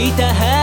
いたは